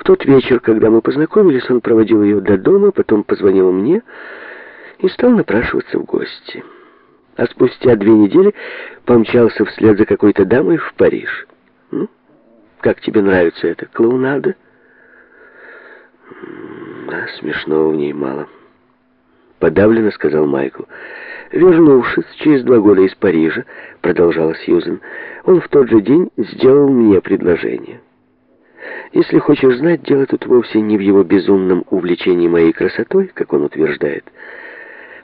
В тот вечер, когда мы познакомились, он проводил ее до дома, потом позвонил мне и стал напрашиваться в гости. А спустя две недели помчался вслед за какой-то дамой в Париж. Ну, как тебе нравится эта клоунада? Да, смешного в ней мало. Подавленно сказал Майкл. Вернувшись через два года из Парижа, продолжала Сьюзен, он в тот же день сделал мне предложение. Если хочешь знать, дело тут вовсе не в его безумном увлечении моей красотой, как он утверждает.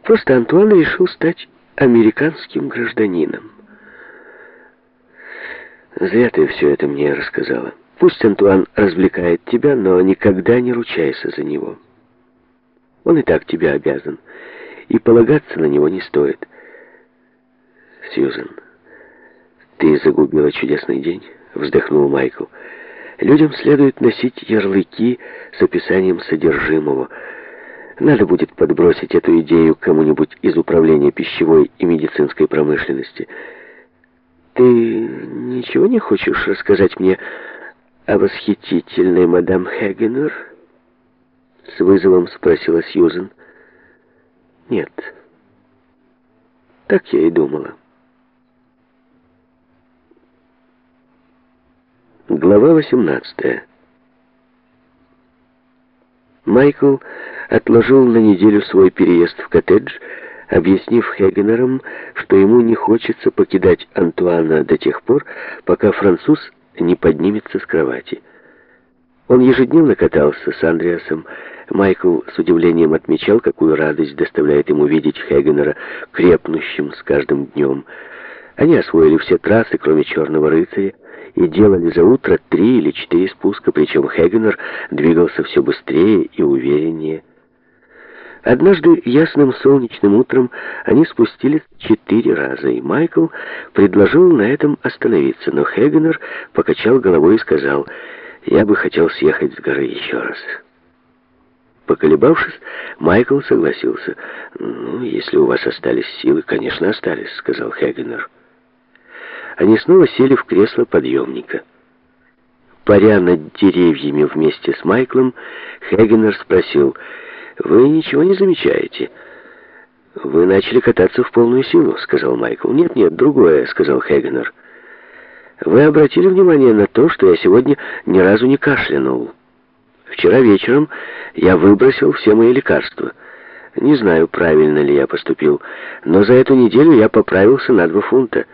Просто Антуан решил стать американским гражданином. Зря ты все это мне рассказала. Пусть Антуан развлекает тебя, но никогда не ручайся за него. Он и так тебе обязан, и полагаться на него не стоит. Сьюзен, ты загубила чудесный день, вздохнул Майкл. Людям следует носить ярлыки с описанием содержимого. Надо будет подбросить эту идею кому-нибудь из управления пищевой и медицинской промышленности. Ты ничего не хочешь рассказать мне о восхитительной мадам Хегенер? С вызовом спросила Сьюзен. Нет. Так я и думала. Глава 18 Майкл отложил на неделю свой переезд в коттедж, объяснив Хегенерам, что ему не хочется покидать Антуана до тех пор, пока француз не поднимется с кровати. Он ежедневно катался с Андреасом. Майкл с удивлением отмечал, какую радость доставляет ему видеть Хегенера крепнущим с каждым днем. Они освоили все трассы, кроме «Черного рыцаря», и делали за утро три или четыре спуска, причем Хегенер двигался все быстрее и увереннее. Однажды ясным солнечным утром они спустились четыре раза, и Майкл предложил на этом остановиться, но Хегенер покачал головой и сказал, «Я бы хотел съехать с горы еще раз». Поколебавшись, Майкл согласился. «Ну, если у вас остались силы, конечно, остались», — сказал Хегенер. Они снова сели в кресло подъемника. Паря над деревьями вместе с Майклом, Хегенер спросил, «Вы ничего не замечаете?» «Вы начали кататься в полную силу», — сказал Майкл. «Нет-нет, другое», — сказал Хегенер. «Вы обратили внимание на то, что я сегодня ни разу не кашлянул? Вчера вечером я выбросил все мои лекарства. Не знаю, правильно ли я поступил, но за эту неделю я поправился на два фунта».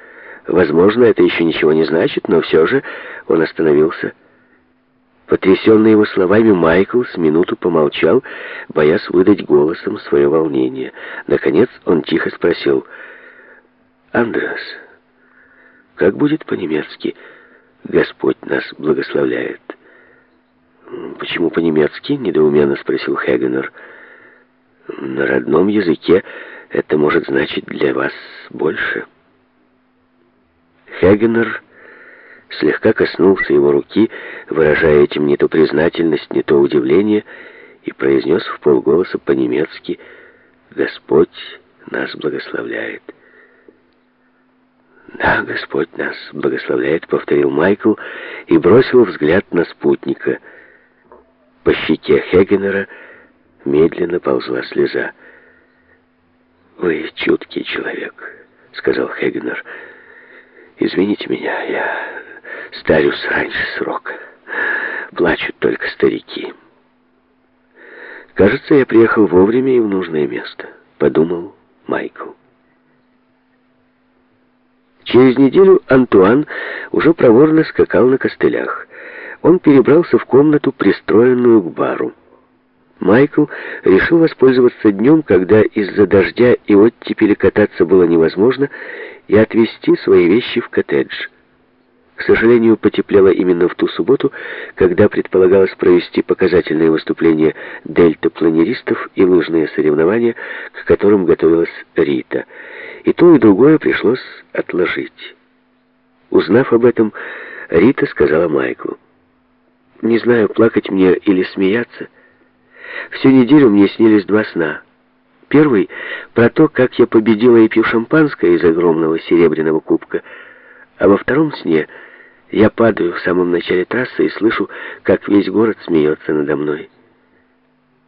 Возможно, это еще ничего не значит, но все же он остановился. Потрясенный его словами, Майкл с минуту помолчал, боясь выдать голосом свое волнение. Наконец он тихо спросил, «Андреас, как будет по-немецки «Господь нас благословляет»?» «Почему по-немецки?» — недоуменно спросил Хегенер. «На родном языке это может значить для вас больше». Хегенер слегка коснулся его руки, выражая этим не то признательность, не то удивление, и произнес в полголоса по-немецки «Господь нас благословляет». «Да, Господь нас благословляет», — повторил Майкл и бросил взгляд на спутника. По щеке Хегенера медленно ползла слеза. «Вы чуткий человек», — сказал Хегенер, — Извините меня, я старюсь раньше срока. Плачут только старики. Кажется, я приехал вовремя и в нужное место, подумал Майкл. Через неделю Антуан уже проворно скакал на костылях. Он перебрался в комнату, пристроенную к бару. Майкл решил воспользоваться днем, когда из-за дождя и оттепели кататься было невозможно, и отвезти свои вещи в коттедж. К сожалению, потеплело именно в ту субботу, когда предполагалось провести показательные выступления дельтапланеристов и лыжные соревнования, к которым готовилась Рита. И то, и другое пришлось отложить. Узнав об этом, Рита сказала Майклу, «Не знаю, плакать мне или смеяться». Всю неделю мне снились два сна. Первый — про то, как я победила и пью шампанское из огромного серебряного кубка, а во втором сне Я падаю в самом начале трассы и слышу, как весь город смеется надо мной.